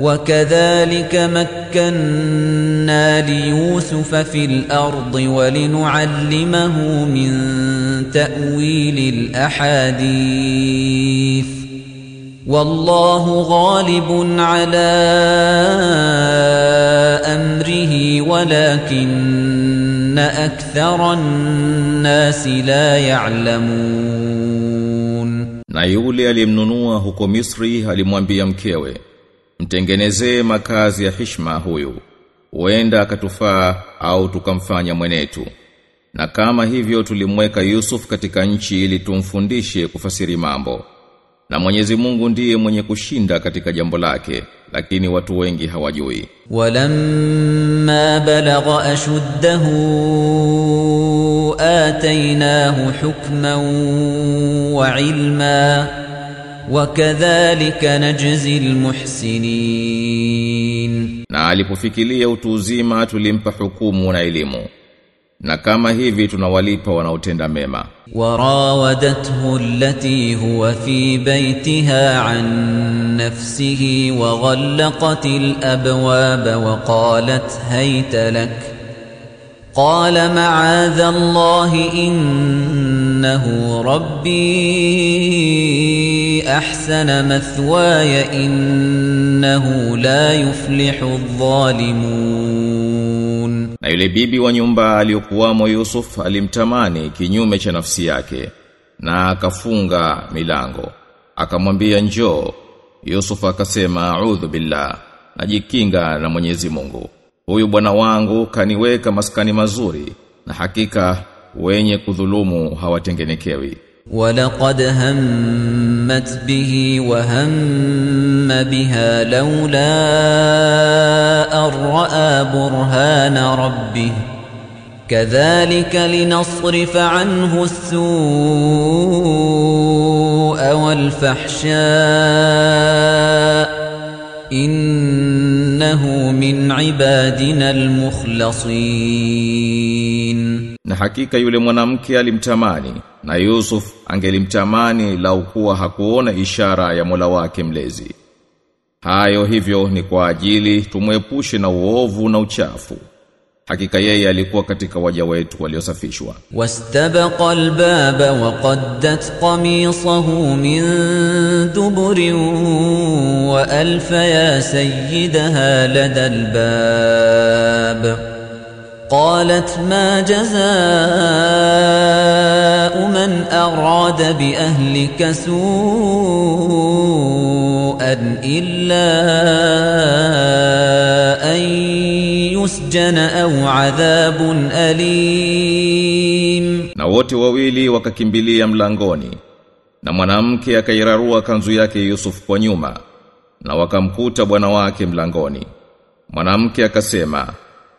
وكذلك مكنا ليوسف في الأرض ولنعلمه من تأويل الأحاديث. والله غالب على أمره ولكن أكثر الناس لا يعلمون. Na yule aliyemnunua huko Misri alimwambia mkewe, mtengenezee makazi ya hishma huyu. Huenda akatufaa au tukamfanya mwenetu. Na kama hivyo tulimweka Yusuf katika nchi ili tumfundishe kufasiri mambo. Na Mwenyezi Mungu ndiye mwenye kushinda katika jambo lake lakini watu wengi hawajui. Walamma balagha ashuddahu atainahu hukman wa ilma. وكذلك نجزي المحسنين na alipofikilia utu uzima tulimpa hukumu na elimu na kama hivi tunawalipa wanaotenda mema warawadathu allati huwa fi baytiha an nafsihi wa ghallaqatil abwab wa qalat hayta lak qala ma'adha allahi inna إنه ربي أحسن مثواي إنه لا يفلح الظالمون Na yule bibi wa nyumba aliyokuwamo Yusuf alimtamani kinyume cha nafsi yake na akafunga milango. Akamwambia njoo. Yusuf akasema a'udhu billah. Najikinga na Mwenyezi Mungu. Huyu bwana wangu kaniweka maskani mazuri na hakika wenye kudhulumu hawatengenekewi. ولقد همت به وهم بها لولا أن رأى برهان ربه. كذلك لنصرف عنه السوء والفحشاء. إنه من عبادنا المخلصين. Na hakika yule mwanamke alimtamani na Yusuf angelimtamani laukuwa hakuona ishara ya Mola wake mlezi. Hayo hivyo ni kwa ajili tumwepushe na uovu na uchafu. Hakika yeye alikuwa katika waja wetu waliosafishwa. Wastabaqa albaba wa qaddat qamisahu min duburin wa alfa ya sayyidaha ladal bab. قالت ما جزاء من أراد بأهلك سوءا إلا أن يسجن أو عذاب أليم Na wote wawili wakakimbilia mlangoni. Na mwanamke akairarua kanzu yake Yusuf kwa nyuma na wakamkuta bwana wake mlangoni. Mwanamke akasema,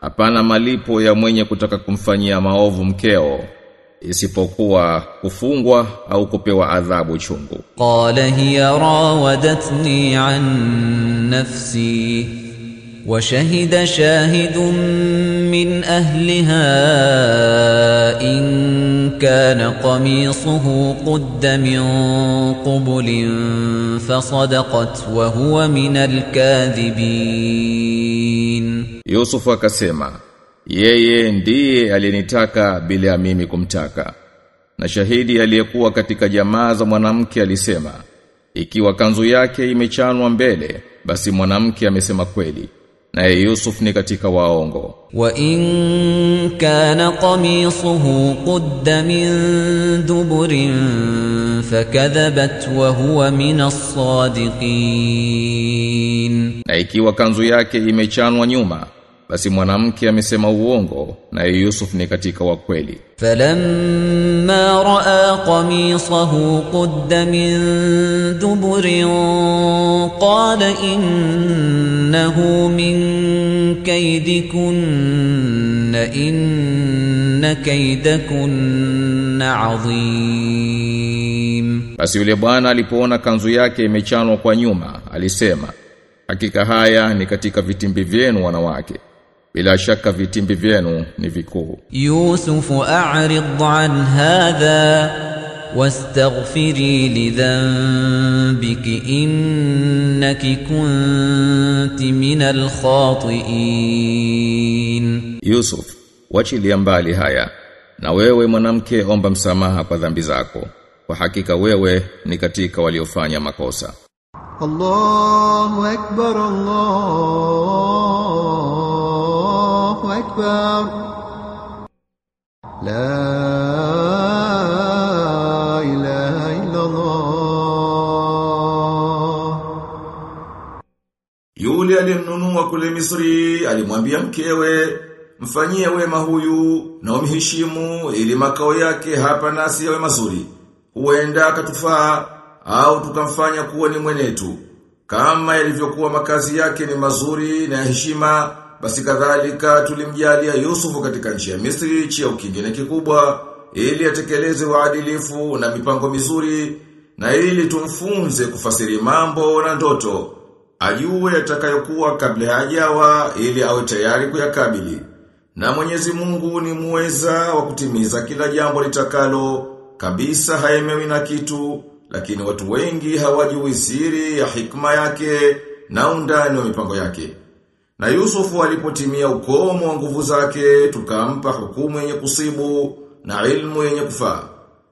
hapana malipo ya mwenye kutaka kumfanyia maovu mkeo isipokuwa kufungwa au kupewa adhabu chungu. Qala hiya rawadatni an nafsi wa shahida shahidun min ahliha in kana qamisuhu qudda min qubulin fasadaqat wa huwa min alkadhibin Yusuf akasema, yeye ndiye aliyenitaka bila ya mimi kumtaka. Na shahidi aliyekuwa katika jamaa za mwanamke alisema, ikiwa kanzu yake imechanwa mbele, basi mwanamke amesema kweli. Naye Yusuf ni katika waongo. Wa in kana qamisuhu qudda min duburin fakadhabat wa huwa min as-sadiqin ikiwa kanzu yake imechanwa nyuma basi mwanamke amesema uongo na Yusuf ni katika wa kweli. Falamma raa qamisahu qudda min duburin qala innahu min kaydikunna inna kaydakunna azim. Basi yule bwana alipoona kanzu yake imechanwa kwa nyuma alisema Hakika haya ni katika vitimbi vyenu wanawake bila shaka vitimbi vyenu ni vikuu. Yusufu a'rid an hadha wastaghfiri lidhanbiki innaki kunti minal khati'in. Yusuf, wachilia mbali haya na wewe mwanamke omba msamaha kwa dhambi zako. Kwa hakika wewe ni katika waliofanya makosa. الله أكبر الله أكبر لا إله إلا الله Yule aliyemnunua kule Misri alimwambia mkewe, mfanyie wema huyu na umheshimu ili makao yake hapa nasi yawe mazuri. Huenda akatufaa au tukamfanya kuwa ni mwenetu. Kama yalivyokuwa makazi yake ni mazuri na heshima, basi kadhalika tulimjalia Yusufu katika nchi ya Misri cheo kingine kikubwa ili atekeleze uadilifu na mipango mizuri na ili tumfunze kufasiri mambo na ndoto ajue atakayokuwa kabla hajawa ili awe tayari kuyakabili. Na Mwenyezi Mungu ni muweza wa kutimiza kila jambo litakalo, kabisa haemewi na kitu, lakini watu wengi hawajui siri ya hikma yake na undani wa mipango yake. Na Yusufu alipotimia ukomo wa nguvu zake, tukampa hukumu yenye kusibu na ilmu yenye kufaa.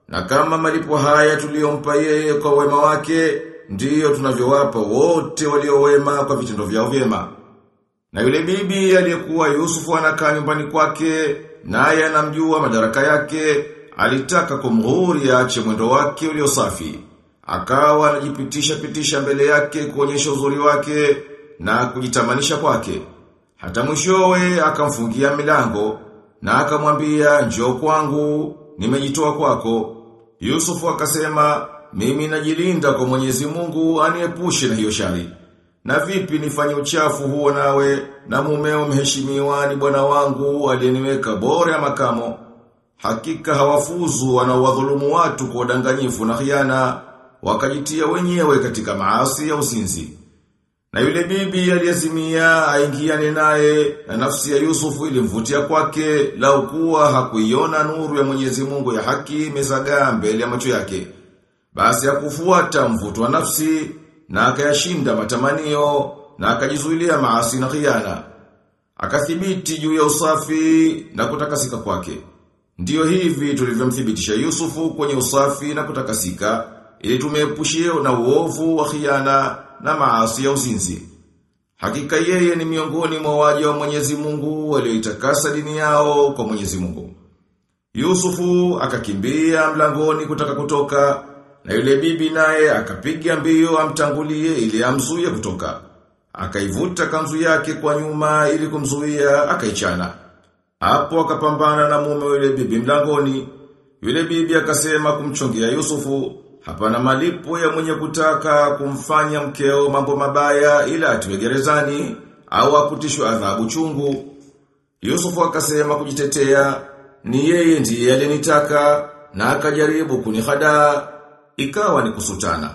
Na kama malipo haya tuliyompa yeye kwa wema wake, ndiyo tunavyowapa wote waliowema kwa vitendo vyao vyema. Na yule bibi aliyekuwa Yusufu anakaa nyumbani kwake, naye anamjua madaraka yake, alitaka kumghuri aache mwendo wake ulio safi. Akawa anajipitisha pitisha mbele yake kuonyesha uzuri wake na kujitamanisha kwake. Hata mwishowe akamfungia milango na akamwambia njoo kwangu, nimejitoa kwako. Yusufu akasema, mimi najilinda kwa Mwenyezi Mungu aniepushe na hiyo shari. Na vipi nifanye uchafu huo nawe na mumeo mheshimiwa ni bwana wangu aliyeniweka bora ya makamo. Hakika hawafuzu wanaowadhulumu watu kwa udanganyifu na khiana wakajitia wenyewe katika maasi ya usinzi. Na yule bibi aliyezimia aingiane naye na nafsi ya Yusufu ilimvutia kwake lau kuwa hakuiona nuru ya Mwenyezi Mungu ya haki imezagaa mbele ya macho yake. Basi hakufuata mvuto wa nafsi na akayashinda matamanio na akajizuilia maasi na khiana. Akathibiti juu ya usafi na kutakasika kwake. Ndiyo hivi tulivyomthibitisha Yusufu kwenye usafi na kutakasika ili tumeepushie na uovu wa khiana na maasi ya uzinzi. Hakika yeye ni miongoni mwa waja wa Mwenyezi Mungu walioitakasa dini yao kwa Mwenyezi Mungu. Yusufu akakimbia mlangoni kutaka kutoka na yule bibi naye akapiga mbio amtangulie ili amzuie kutoka. Akaivuta kanzu yake kwa nyuma ili kumzuia akaichana. Hapo akapambana na mume yule bibi mlangoni. Yule bibi akasema kumchongea Yusufu, hapana malipo ya mwenye kutaka kumfanya mkeo mambo mabaya ila atiwe gerezani au akutishwe adhabu chungu. Yusufu akasema kujitetea, ni yeye ndiye alinitaka na akajaribu kunihadaa ikawa ni kusutana.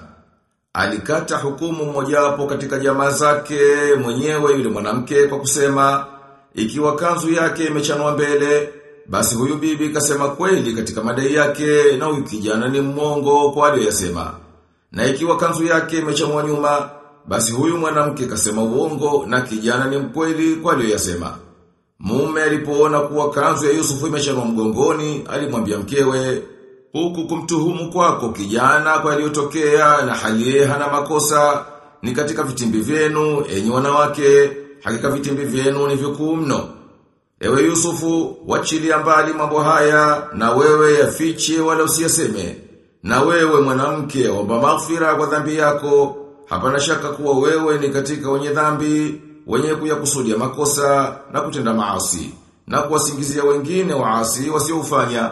Alikata hukumu mojawapo katika jamaa zake mwenyewe yule mwanamke kwa kusema ikiwa kanzu yake imechanwa mbele basi huyu bibi kasema kweli katika madai yake na huyu kijana ni mmongo kwa aliyoyasema. Na ikiwa kanzu yake imechanwa nyuma basi huyu mwanamke kasema uongo na kijana ni mkweli kwa aliyoyasema. Mume alipoona kuwa kanzu ya Yusufu imechanwa mgongoni alimwambia mkewe huku kumtuhumu kwako kijana kwa aliyotokea na hali hana makosa ni katika vitimbi vyenu enyi wanawake hakika vitimbi vyenu ni vikuu mno. Ewe Yusufu wachilia mbali mambo haya na wewe yafiche wala usiyaseme. Na wewe mwanamke omba maghfira kwa dhambi yako. Hapana shaka kuwa wewe ni katika wenye dhambi wenye kuyakusudia makosa na kutenda maasi na kuwasingizia wengine waasi wasiofanya